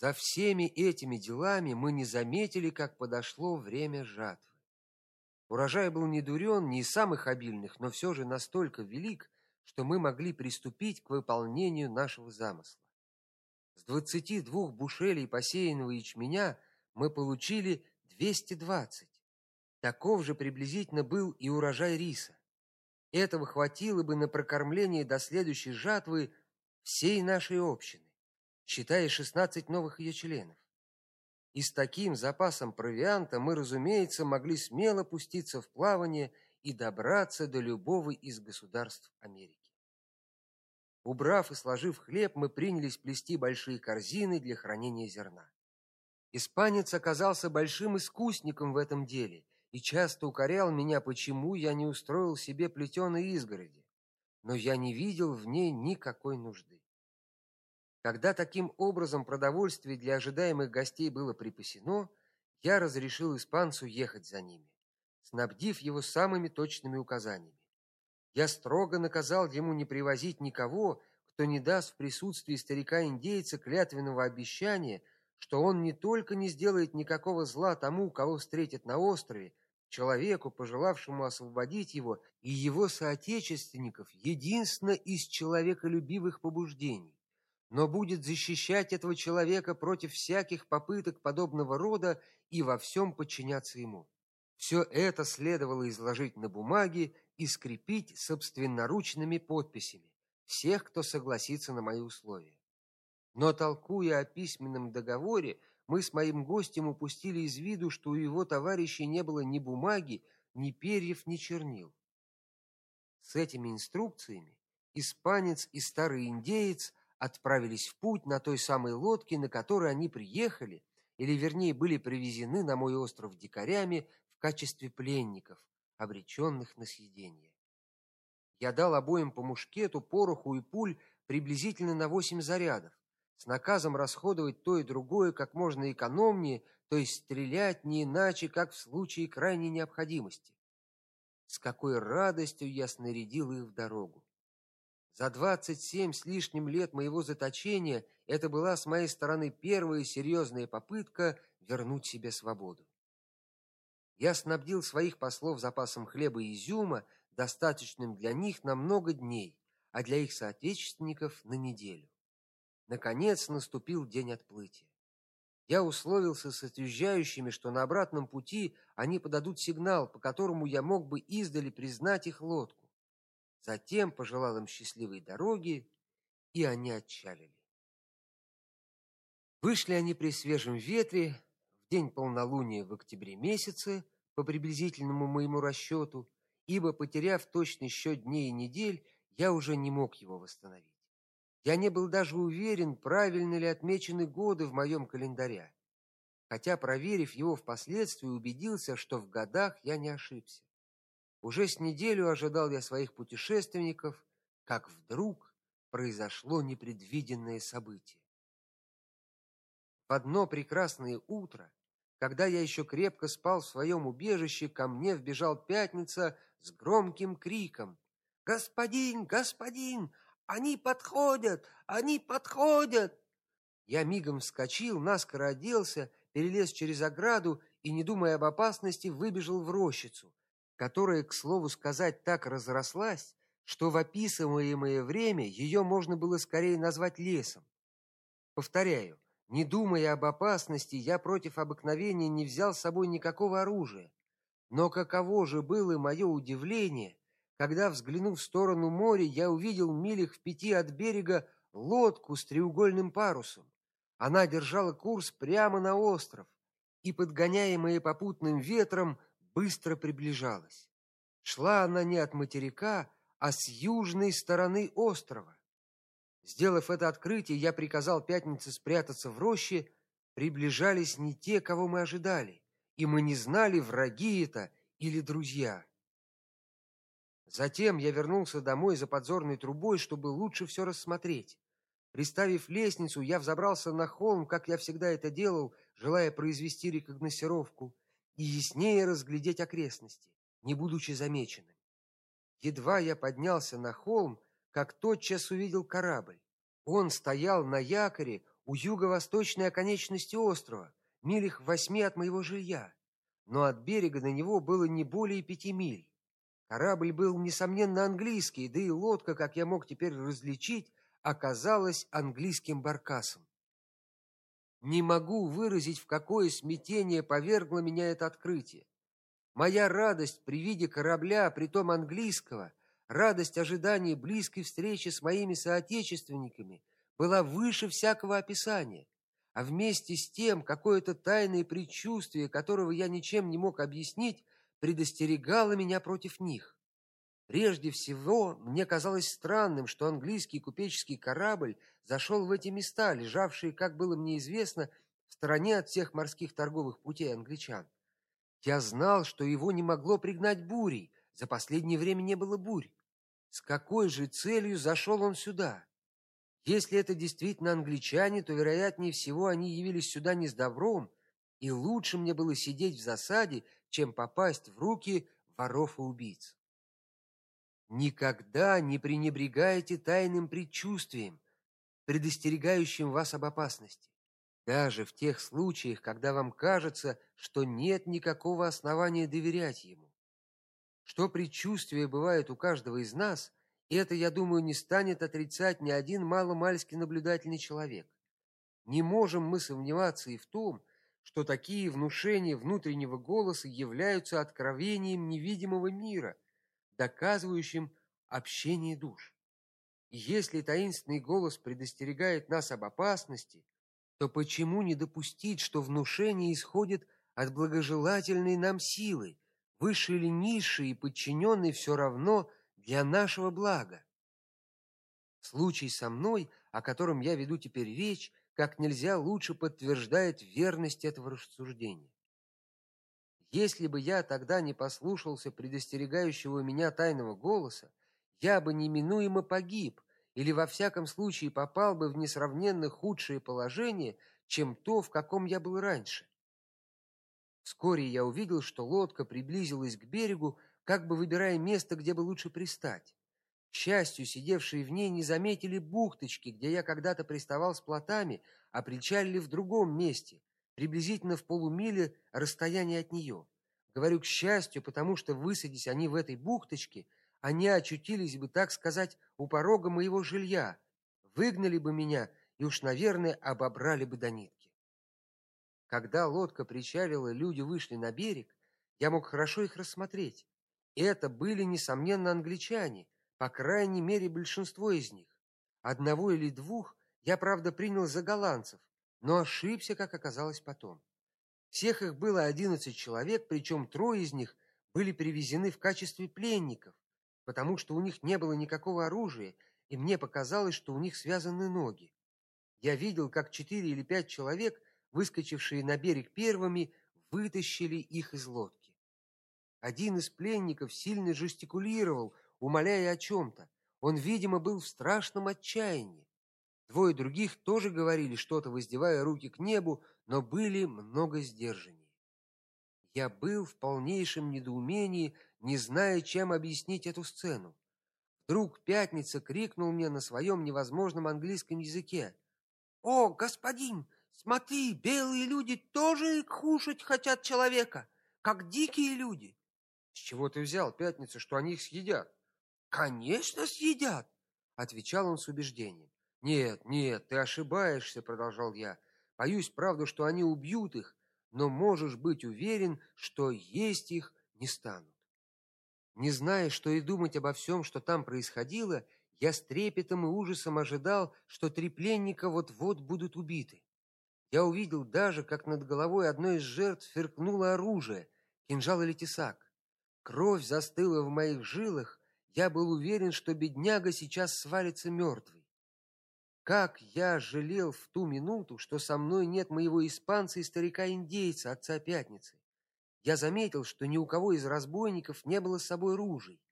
За всеми этими делами мы не заметили, как подошло время жатвы. Урожай был не дурен, не из самых обильных, но все же настолько велик, что мы могли приступить к выполнению нашего замысла. С двадцати двух бушелей посеянного ячменя мы получили 220. Таков же приблизительно был и урожай риса. Этого хватило бы на прокормление до следующей жатвы всей нашей общины, считая 16 новых ее членов. И с таким запасом провианта мы, разумеется, могли смело пуститься в плавание и добраться до любого из государств Америки. Убрав и сложив хлеб, мы принялись плести большие корзины для хранения зерна. Испанец оказался большим искусником в этом деле и часто укорял меня, почему я не устроил себе плетеной изгороди, но я не видел в ней никакой нужды. Когда таким образом продовольствие для ожидаемых гостей было припасено, я разрешил испанцу ехать за ними, снабдив его самыми точными указаниями. Я строго наказал ему не привозить никого, кто не даст в присутствии старика-индейца клятвенного обещания, что он не только не сделает никакого зла тому, кого встретит на острове, человеку, пожелавшему освободить его и его соотечественников, единственно из человеколюбивых побуждений но будет защищать этого человека против всяких попыток подобного рода и во всем подчиняться ему. Все это следовало изложить на бумаге и скрепить собственноручными подписями всех, кто согласится на мои условия. Но толкуя о письменном договоре, мы с моим гостем упустили из виду, что у его товарищей не было ни бумаги, ни перьев, ни чернил. С этими инструкциями испанец и старый индеец отправились в путь на той самой лодке, на которой они приехали, или вернее были привезены на мой остров дикарями в качестве пленников, обреченных на съедение. Я дал обоим по мушкету, пороху и пуль приблизительно на восемь зарядов, с наказом расходовать то и другое как можно экономнее, то есть стрелять не иначе, как в случае крайней необходимости. С какой радостью я снарядил их в дорогу. За двадцать семь с лишним лет моего заточения это была с моей стороны первая серьезная попытка вернуть себе свободу. Я снабдил своих послов запасом хлеба и изюма, достаточным для них на много дней, а для их соотечественников на неделю. Наконец наступил день отплытия. Я условился с отъезжающими, что на обратном пути они подадут сигнал, по которому я мог бы издали признать их лодку. Затем пожелал им счастливой дороги, и они отчалили. Вышли они при свежем ветре в день полнолуния в октябре месяце, по приблизительному моему расчету, ибо потеряв точный счет дней и недель, я уже не мог его восстановить. Я не был даже уверен, правильно ли отмечены годы в моем календаре. Хотя, проверив его впоследствии, убедился, что в годах я не ошибся. Уже с неделю ожидал я своих путешественников, как вдруг произошло непредвиденное событие. В одно прекрасное утро, когда я еще крепко спал в своем убежище, ко мне вбежал пятница с громким криком: "Господин, господин, они подходят, они подходят!" Я мигом вскочил, наскоро оделся, перелез через ограду и, не думая об опасности, выбежал в рощицу которая, к слову сказать, так разрослась, что в описываемое время ее можно было скорее назвать лесом. Повторяю, не думая об опасности, я против обыкновения не взял с собой никакого оружия. Но каково же было мое удивление, когда, взглянув в сторону моря, я увидел милях в пяти от берега лодку с треугольным парусом. Она держала курс прямо на остров, и подгоняемая попутным ветром быстро приближалась. Шла она не от материка, а с южной стороны острова. Сделав это открытие, я приказал Пятнице спрятаться в роще. Приближались не те, кого мы ожидали, и мы не знали, враги это или друзья. Затем я вернулся домой за подзорной трубой, чтобы лучше все рассмотреть. Приставив лестницу, я взобрался на холм, как я всегда это делал, желая произвести рекогносцировку и яснее разглядеть окрестности, не будучи замеченным. Едва я поднялся на холм, как тотчас увидел корабль. Он стоял на якоре у юго-восточной оконечности острова, милях в восьми от моего жилья, но от берега на него было не более пяти миль. Корабль был несомненно английский, да и лодка, как я мог теперь различить, оказалась английским баркасом. Не могу выразить, в какое смятение повергло меня это открытие. Моя радость при виде корабля, притом английского, радость ожидания близкой встречи с моими соотечественниками была выше всякого описания, а вместе с тем какое-то тайное предчувствие, которого я ничем не мог объяснить, предостерегало меня против них. Прежде всего, мне казалось странным, что английский купеческий корабль зашел в эти места, лежавшие, как было мне известно, в стороне от всех морских торговых путей англичан. Я знал, что его не могло пригнать бурей. За последнее время не было бурь. С какой же целью зашел он сюда? Если это действительно англичане, то вероятнее всего они явились сюда не с добром, и лучше мне было сидеть в засаде, чем попасть в руки воров и убийц. Никогда не пренебрегайте тайным предчувствием, предостерегающим вас об опасности, даже в тех случаях, когда вам кажется, что нет никакого основания доверять ему. Что предчувствия бывают у каждого из нас, это, я думаю, не станет отрицать ни один маломальски наблюдательный человек. Не можем мы сомневаться и в том, что такие внушения внутреннего голоса являются откровением невидимого мира, доказывающим общение душ. И если таинственный голос предостерегает нас об опасности, то почему не допустить, что внушение исходит от благожелательной нам силы, высшей или низшей и подчиненной все равно для нашего блага? Случай со мной, о котором я веду теперь речь, как нельзя лучше подтверждает верность этого рассуждения. Если бы я тогда не послушался предостерегающего меня тайного голоса, я бы неминуемо погиб или во всяком случае попал бы в несравненно худшее положение, чем то, в каком я был раньше. Вскоре я увидел, что лодка приблизилась к берегу, как бы выбирая место, где бы лучше пристать. К счастью, сидевшие в ней не заметили бухточки, где я когда-то приставал с плотами, а причалили в другом месте, приблизительно в полумиле расстояния от нее. Говорю к счастью, потому что высадись они в этой бухточке, они очутились бы, так сказать, у порога моего жилья, выгнали бы меня и уж, наверное, обобрали бы до нитки. Когда лодка причалила, люди вышли на берег, я мог хорошо их рассмотреть. Это были несомненно англичане, по крайней мере, большинство из них. Одного или двух я, правда, принял за голландцев, но ошибся, как оказалось потом. Всех их было одиннадцать человек, причем трое из них были привезены в качестве пленников, потому что у них не было никакого оружия, и мне показалось, что у них связаны ноги. Я видел, как четыре или пять человек, выскочившие на берег первыми, вытащили их из лодки. Один из пленников сильно жестикулировал, умоляя о чем то Он, видимо, был в страшном отчаянии. Двое других тоже говорили что-то, воздевая руки к небу, но были много сдержаннее. Я был в полнейшем недоумении, не зная, чем объяснить эту сцену. Вдруг Пятница крикнул мне на своем невозможном английском языке: "О, господин, смотри, белые люди тоже кушать хотят человека, как дикие люди". С чего ты взял, Пятница, что они их съедят? Конечно, съедят, отвечал он с убеждением. Нет, нет, ты ошибаешься, продолжал я. Боюсь, правда, что они убьют их, но можешь быть уверен, что есть их не станут. Не зная, что и думать обо всем, что там происходило, я с трепетом и ужасом ожидал, что три пленника вот-вот будут убиты. Я увидел даже, как над головой одной из жертв сверкнуло оружие, кинжал или тесак. Кровь застыла в моих жилах, я был уверен, что бедняга сейчас свалится мертвый. Как я жалел в ту минуту, что со мной нет моего испанца и старика-индейца, отца Пятницы. Я заметил, что ни у кого из разбойников не было с собой ружей.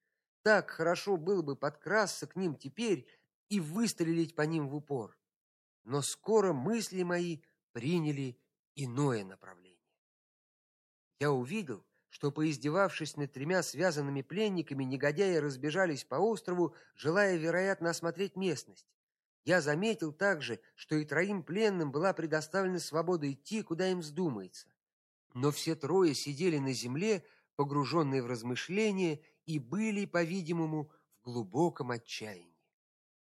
Так хорошо было бы подкрасться к ним теперь и выстрелить по ним в упор. Но скоро мысли мои приняли иное направление. Я увидел, что поиздевавшись над тремя связанными пленниками, негодяи разбежались по острову, желая, вероятно, осмотреть местность. Я заметил также, что и троим пленным была предоставлена свобода идти, куда им вздумается. Но все трое сидели на земле, погруженные в размышления, и были, по-видимому, в глубоком отчаянии.